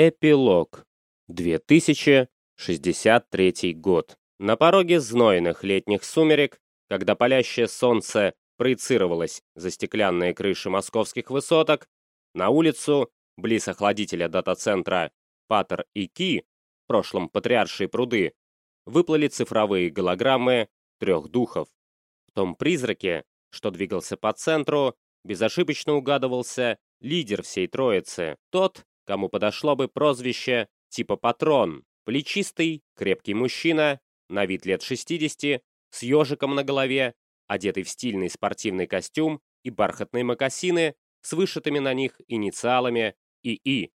Эпилог. 2063 год. На пороге знойных летних сумерек, когда палящее солнце проецировалось за стеклянные крыши московских высоток, на улицу, близ охладителя дата-центра Паттер и Ки, в прошлом Патриаршие пруды, выплыли цифровые голограммы трех духов. В том призраке, что двигался по центру, безошибочно угадывался лидер всей троицы, тот, кому подошло бы прозвище типа «Патрон», плечистый, крепкий мужчина, на вид лет 60, с ежиком на голове, одетый в стильный спортивный костюм и бархатные мокасины с вышитыми на них инициалами ИИ.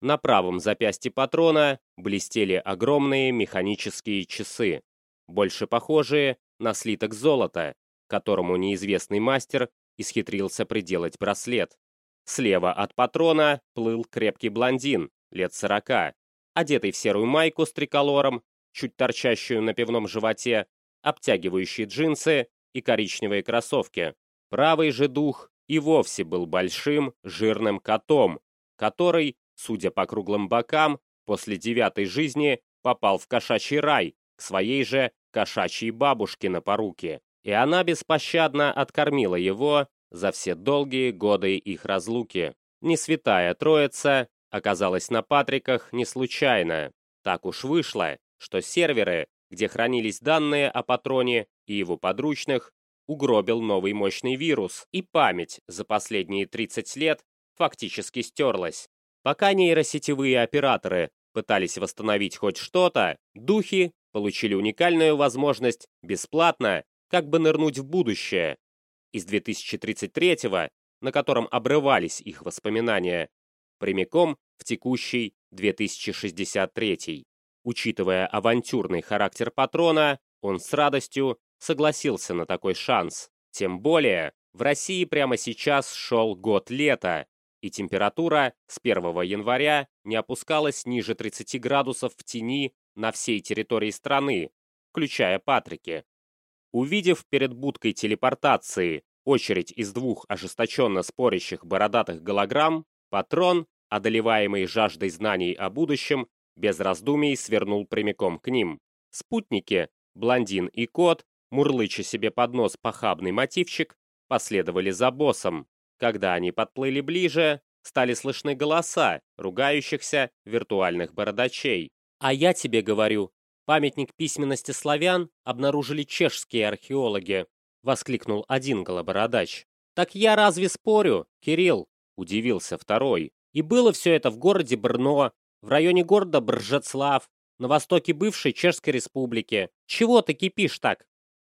На правом запястье патрона блестели огромные механические часы, больше похожие на слиток золота, которому неизвестный мастер исхитрился приделать браслет. Слева от патрона плыл крепкий блондин, лет сорока, одетый в серую майку с триколором, чуть торчащую на пивном животе, обтягивающие джинсы и коричневые кроссовки. Правый же дух и вовсе был большим, жирным котом, который, судя по круглым бокам, после девятой жизни попал в кошачий рай, к своей же кошачьей бабушке на поруки, и она беспощадно откормила его за все долгие годы их разлуки. Не святая троица оказалась на Патриках не случайно. Так уж вышло, что серверы, где хранились данные о патроне и его подручных, угробил новый мощный вирус, и память за последние 30 лет фактически стерлась. Пока нейросетевые операторы пытались восстановить хоть что-то, духи получили уникальную возможность бесплатно как бы нырнуть в будущее, из 2033 на котором обрывались их воспоминания, прямиком в текущий 2063 Учитывая авантюрный характер патрона, он с радостью согласился на такой шанс. Тем более, в России прямо сейчас шел год лета, и температура с 1 января не опускалась ниже 30 градусов в тени на всей территории страны, включая Патрики. Увидев перед будкой телепортации очередь из двух ожесточенно спорящих бородатых голограмм, патрон, одолеваемый жаждой знаний о будущем, без раздумий свернул прямиком к ним. Спутники, блондин и кот, мурлыча себе под нос похабный мотивчик, последовали за боссом. Когда они подплыли ближе, стали слышны голоса ругающихся виртуальных бородачей. «А я тебе говорю, Памятник письменности славян обнаружили чешские археологи, воскликнул один голобородач. Так я разве спорю, Кирилл? Удивился второй. И было все это в городе Брно, в районе города Бржецлав, на востоке бывшей Чешской республики. Чего ты кипишь так?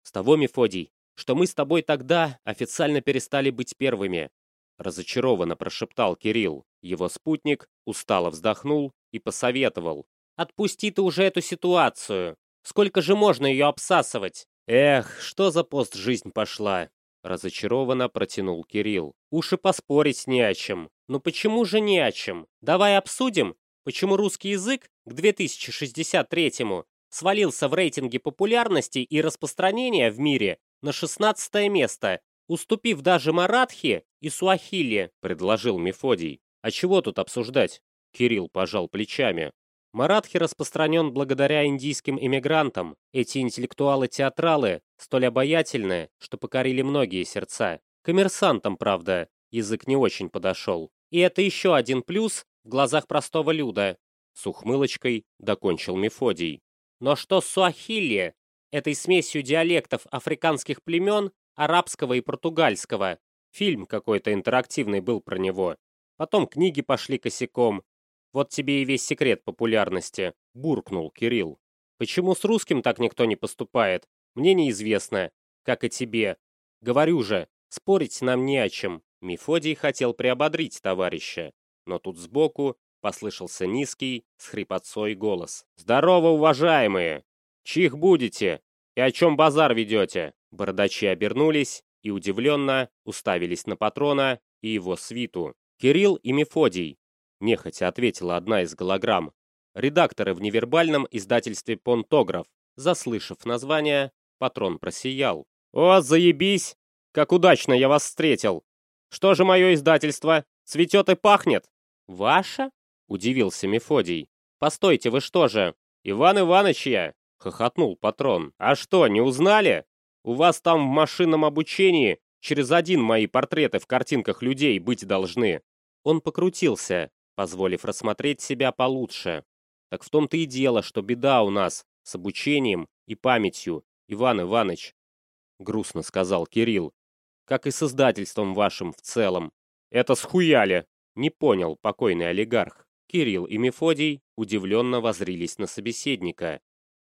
С того, Мефодий, что мы с тобой тогда официально перестали быть первыми. Разочарованно прошептал Кирилл. Его спутник устало вздохнул и посоветовал. Отпусти ты уже эту ситуацию. Сколько же можно ее обсасывать? Эх, что за пост жизнь пошла. Разочарованно протянул Кирилл. Уж и поспорить не о чем. Ну почему же не о чем? Давай обсудим, почему русский язык к 2063-му свалился в рейтинге популярности и распространения в мире на 16 место, уступив даже маратхи и суахили, предложил Мефодий. А чего тут обсуждать? Кирилл пожал плечами. Маратхи распространен благодаря индийским иммигрантам. Эти интеллектуалы-театралы столь обаятельны, что покорили многие сердца. Коммерсантам, правда, язык не очень подошел. И это еще один плюс в глазах простого люда. С ухмылочкой докончил Мефодий. Но что суахили, этой смесью диалектов африканских племен, арабского и португальского? Фильм какой-то интерактивный был про него. Потом книги пошли косяком, вот тебе и весь секрет популярности, буркнул Кирилл. Почему с русским так никто не поступает? Мне неизвестно, как и тебе. Говорю же, спорить нам не о чем. Мефодий хотел приободрить товарища, но тут сбоку послышался низкий, с хрипотцой голос. «Здорово, уважаемые! Чих будете? И о чем базар ведете?» Бородачи обернулись и удивленно уставились на патрона и его свиту. Кирилл и Мефодий нехотя ответила одна из голограмм. Редакторы в невербальном издательстве «Понтограф». Заслышав название, патрон просиял. «О, заебись! Как удачно я вас встретил! Что же мое издательство? Цветет и пахнет!» «Ваше?» — Удивился Мефодий. Постойте, вы что же? Иван Иванович я! Хохотнул патрон. А что, не узнали? У вас там в машинном обучении через один мои портреты в картинках людей быть должны. Он покрутился, позволив рассмотреть себя получше. Так в том-то и дело, что беда у нас с обучением и памятью, Иван Иванович. Грустно сказал Кирилл. Как и с издательством вашим в целом. Это схуяли! Не понял покойный олигарх. Кирилл и Мефодий удивленно возрились на собеседника.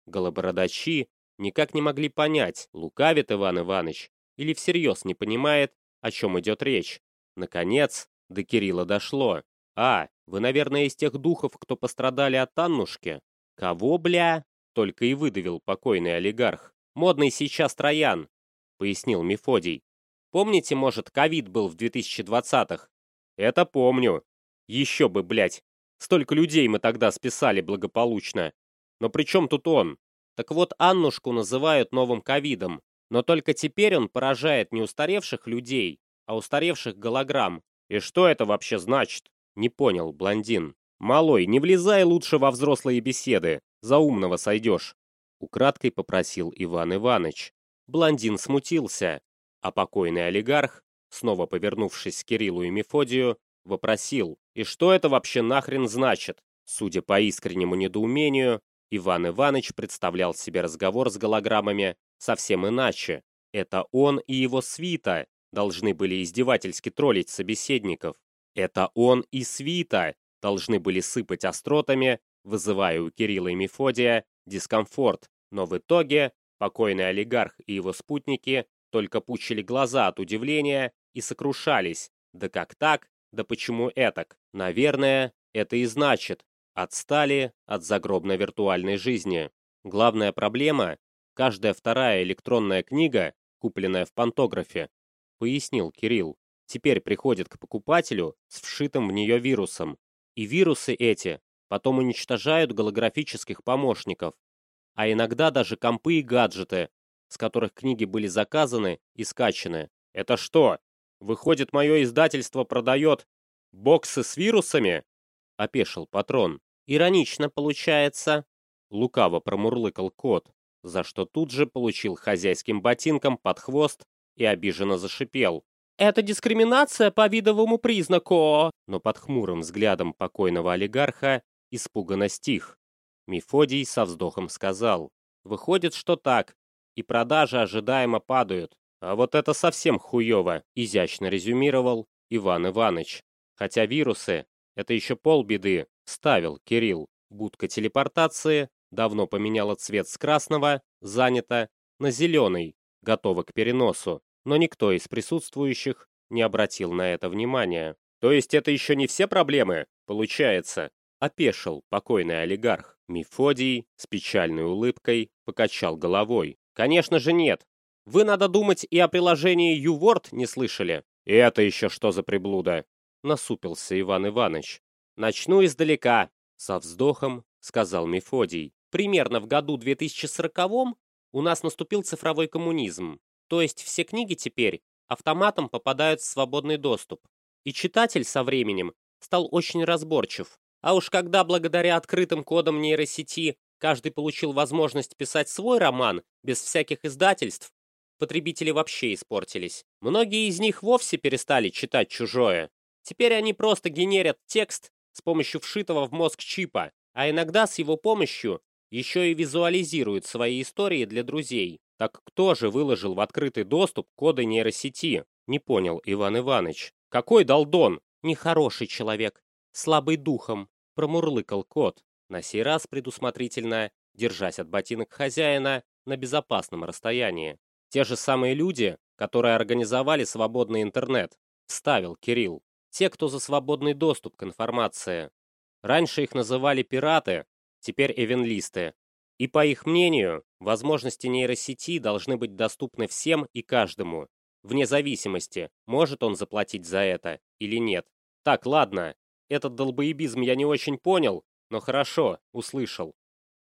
Голобородачи никак не могли понять, лукавит Иван Иванович или всерьез не понимает, о чем идет речь. Наконец, до Кирилла дошло. «А, вы, наверное, из тех духов, кто пострадали от Аннушки?» «Кого, бля?» — только и выдавил покойный олигарх. «Модный сейчас Троян», — пояснил Мефодий. «Помните, может, ковид был в 2020-х?» «Это помню. Еще бы, блядь. Столько людей мы тогда списали благополучно. Но при чем тут он? Так вот, Аннушку называют новым ковидом. Но только теперь он поражает не устаревших людей, а устаревших голограмм. И что это вообще значит? Не понял блондин. Малой, не влезай лучше во взрослые беседы. За умного сойдешь. Украдкой попросил Иван Иванович. Блондин смутился, а покойный олигарх, снова повернувшись к Кириллу и Мефодию, Вопросил, и что это вообще нахрен значит? Судя по искреннему недоумению, Иван Иванович представлял себе разговор с голограммами совсем иначе. Это он и его свита должны были издевательски троллить собеседников. Это он и свита должны были сыпать остротами, вызывая у Кирилла и Мефодия дискомфорт, но в итоге покойный олигарх и его спутники только пучили глаза от удивления и сокрушались. Да как так? Да почему этак? Наверное, это и значит. Отстали от загробно-виртуальной жизни. Главная проблема – каждая вторая электронная книга, купленная в пантографе, пояснил Кирилл, теперь приходит к покупателю с вшитым в нее вирусом. И вирусы эти потом уничтожают голографических помощников, а иногда даже компы и гаджеты, с которых книги были заказаны и скачаны. Это что, Выходит, мое издательство продает боксы с вирусами?» — опешил патрон. «Иронично получается». Лукаво промурлыкал кот, за что тут же получил хозяйским ботинком под хвост и обиженно зашипел. «Это дискриминация по видовому признаку!» Но под хмурым взглядом покойного олигарха испуганно стих. Мефодий со вздохом сказал. «Выходит, что так, и продажи ожидаемо падают. А вот это совсем хуёво, изящно резюмировал Иван Иванович. Хотя вирусы — это еще полбеды, ставил Кирилл. Будка телепортации давно поменяла цвет с красного, занято, на зеленый, готова к переносу. Но никто из присутствующих не обратил на это внимания. То есть это еще не все проблемы, получается? Опешил покойный олигарх. Мефодий с печальной улыбкой покачал головой. Конечно же нет. Вы, надо думать, и о приложении YouWord не слышали. И это еще что за приблуда? Насупился Иван Иванович. Начну издалека, со вздохом сказал Мефодий. Примерно в году 2040 у нас наступил цифровой коммунизм. То есть все книги теперь автоматом попадают в свободный доступ. И читатель со временем стал очень разборчив. А уж когда благодаря открытым кодам нейросети каждый получил возможность писать свой роман без всяких издательств, потребители вообще испортились. Многие из них вовсе перестали читать чужое. Теперь они просто генерят текст с помощью вшитого в мозг чипа, а иногда с его помощью еще и визуализируют свои истории для друзей. Так кто же выложил в открытый доступ коды нейросети? Не понял Иван Иванович. Какой долдон? Нехороший человек. Слабый духом. Промурлыкал кот. На сей раз предусмотрительно, держась от ботинок хозяина на безопасном расстоянии. Те же самые люди, которые организовали свободный интернет, вставил Кирилл. Те, кто за свободный доступ к информации. Раньше их называли пираты, теперь эвенлисты. И по их мнению, возможности нейросети должны быть доступны всем и каждому, вне зависимости, может он заплатить за это или нет. Так, ладно, этот долбоебизм я не очень понял, но хорошо, услышал.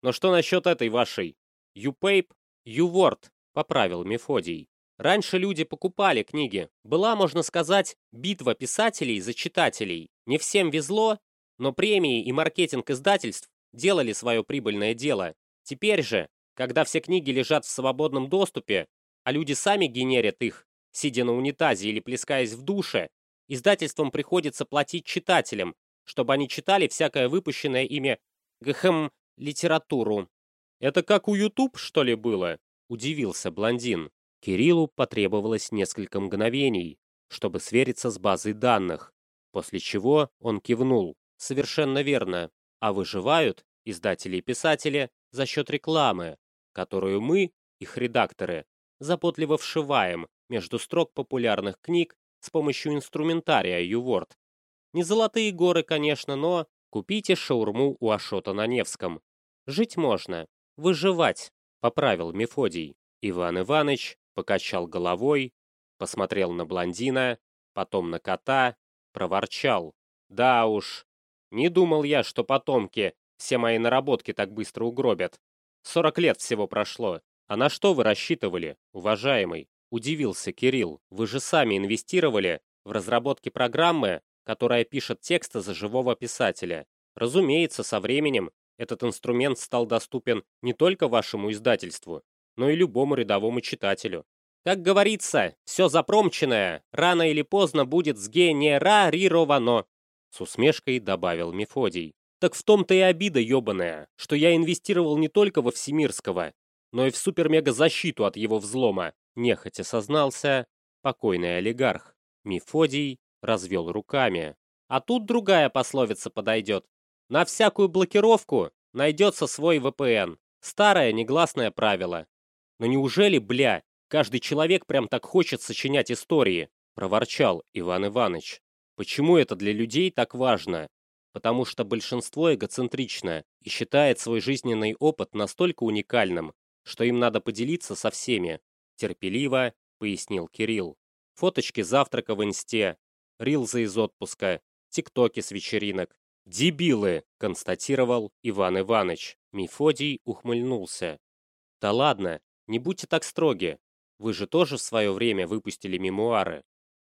Но что насчет этой вашей? YouPape? YouWord? — поправил Мефодий. Раньше люди покупали книги. Была, можно сказать, битва писателей за читателей. Не всем везло, Но премии и маркетинг издательств делали свое прибыльное дело. Теперь же, когда все книги лежат в свободном доступе, а люди сами генерят их, сидя на унитазе или плескаясь в душе, издательствам приходится платить читателям, чтобы они читали всякое выпущенное ими гхм литературу. Это как у YouTube, что ли, было? Удивился блондин. Кириллу потребовалось несколько мгновений, чтобы свериться с базой данных, после чего он кивнул. Совершенно верно. А выживают издатели и писатели за счет рекламы, которую мы, их редакторы, заботливо вшиваем между строк популярных книг с помощью инструментария YouWord. Не золотые горы, конечно, но купите шаурму у Ашота на Невском. Жить можно, выживать, поправил Мефодий. Иван Иванович покачал головой, посмотрел на блондина, потом на кота, проворчал. Да уж, не думал я, что потомки все мои наработки так быстро угробят. Сорок лет всего прошло. А на что вы рассчитывали, уважаемый? Удивился Кирилл. Вы же сами инвестировали в разработки программы, которая пишет тексты за живого писателя. Разумеется, со временем этот инструмент стал доступен не только вашему издательству, но и любому рядовому читателю. Как говорится, все запромченное рано или поздно будет сгенерировано, с усмешкой добавил Мефодий. Так в том-то и обида ебаная, что я инвестировал не только во Всемирского, но и в супер-мега-защиту от его взлома, нехотя сознался покойный олигарх. Мефодий развел руками. А тут другая пословица подойдет. На всякую блокировку найдется свой VPN. Старое негласное правило. Но неужели, бля, каждый человек прям так хочет сочинять истории? Проворчал Иван Иванович. Почему это для людей так важно? Потому что большинство эгоцентрично и считает свой жизненный опыт настолько уникальным, что им надо поделиться со всеми. Терпеливо пояснил Кирилл. Фоточки завтрака в инсте, рилзы из отпуска, тиктоки с вечеринок. «Дебилы!» – констатировал Иван Иванович. Мефодий ухмыльнулся. «Да ладно, не будьте так строги. Вы же тоже в свое время выпустили мемуары.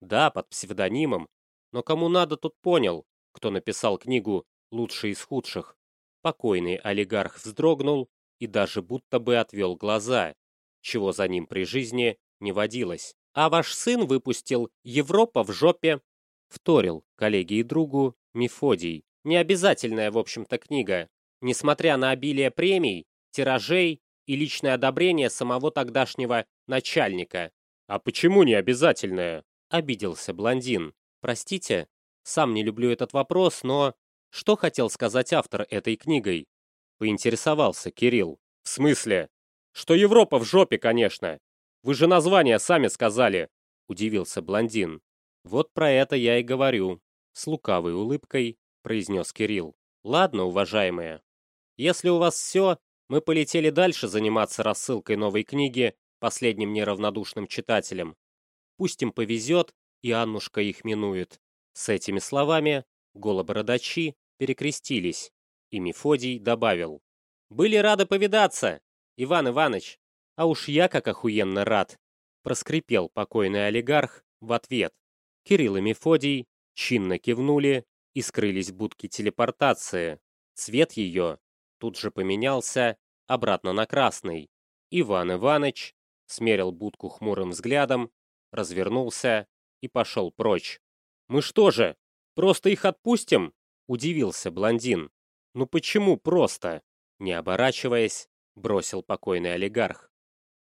Да, под псевдонимом. Но кому надо, тот понял, кто написал книгу «Лучший из худших». Покойный олигарх вздрогнул и даже будто бы отвел глаза, чего за ним при жизни не водилось. А ваш сын выпустил «Европа в жопе», вторил коллеге и другу Мефодий. Необязательная, в общем-то, книга. Несмотря на обилие премий, тиражей и личное одобрение самого тогдашнего начальника. «А почему не обязательная?» – обиделся блондин. «Простите, сам не люблю этот вопрос, но...» Что хотел сказать автор этой книгой? Поинтересовался Кирилл. В смысле? Что Европа в жопе, конечно. Вы же название сами сказали. Удивился блондин. Вот про это я и говорю. С лукавой улыбкой произнес Кирилл. Ладно, уважаемые. Если у вас все, мы полетели дальше заниматься рассылкой новой книги последним неравнодушным читателям. Пусть им повезет, и Аннушка их минует. С этими словами голобородачи перекрестились, и Мефодий добавил. «Были рады повидаться, Иван Иванович, а уж я как охуенно рад!» проскрипел покойный олигарх в ответ. Кирилл и Мефодий чинно кивнули и скрылись в будке телепортации. Цвет ее тут же поменялся обратно на красный. Иван Иванович смерил будку хмурым взглядом, развернулся и пошел прочь. «Мы что же, просто их отпустим?» – удивился блондин. «Ну почему просто?» Не оборачиваясь, бросил покойный олигарх.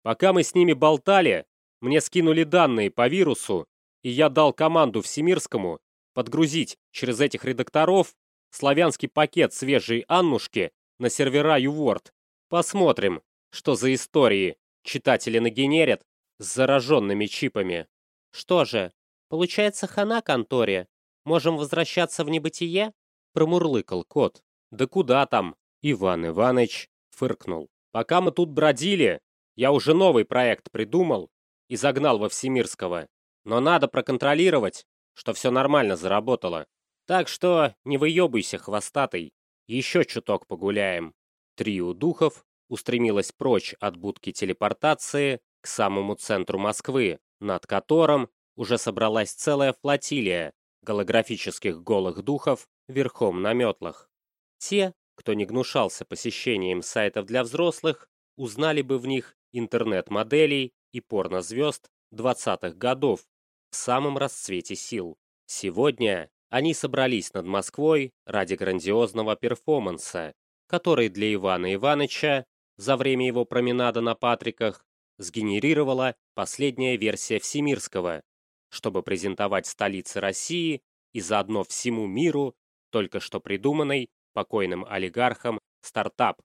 «Пока мы с ними болтали, мне скинули данные по вирусу, и я дал команду Всемирскому подгрузить через этих редакторов славянский пакет свежей Аннушки на сервера YouWord. Посмотрим, что за истории читатели нагенерят с зараженными чипами. Что же, получается хана конторе? Можем возвращаться в небытие? Промурлыкал кот. Да куда там? Иван Иванович фыркнул. Пока мы тут бродили, я уже новый проект придумал и загнал во Всемирского. Но надо проконтролировать, что все нормально заработало. Так что не выебывайся, хвостатый. Еще чуток погуляем. Трио духов устремилось прочь от будки телепортации к самому центру Москвы, над которым уже собралась целая флотилия голографических голых духов верхом на метлах. Те, кто не гнушался посещением сайтов для взрослых, узнали бы в них интернет-моделей и порнозвезд 20-х годов в самом расцвете сил. Сегодня они собрались над Москвой ради грандиозного перформанса, который для Ивана Ивановича за время его променада на Патриках сгенерировала последняя версия Всемирского, чтобы презентовать столице России и заодно всему миру только что придуманный покойным олигархом стартап.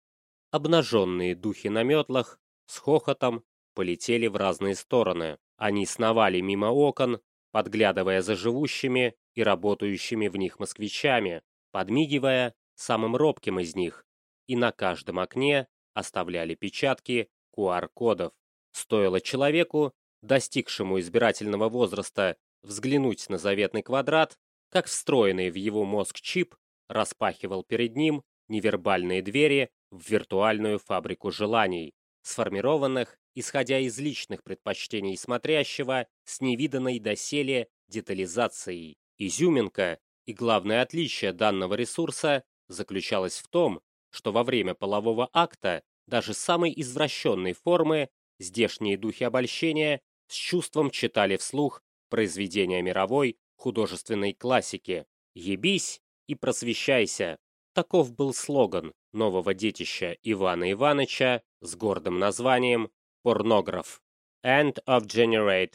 Обнаженные духи на метлах с хохотом полетели в разные стороны. Они сновали мимо окон, подглядывая за живущими и работающими в них москвичами, подмигивая самым робким из них, и на каждом окне оставляли печатки QR-кодов. Стоило человеку, достигшему избирательного возраста, взглянуть на заветный квадрат, как встроенный в его мозг чип распахивал перед ним невербальные двери в виртуальную фабрику желаний, сформированных, исходя из личных предпочтений смотрящего с невиданной доселе детализацией. Изюминка и главное отличие данного ресурса заключалось в том, что во время полового акта даже самой извращенной формы здешние духи обольщения с чувством читали вслух произведения мировой художественной классики «Ебись и просвещайся». Таков был слоган нового детища Ивана Ивановича с гордым названием «Порнограф». End of Generate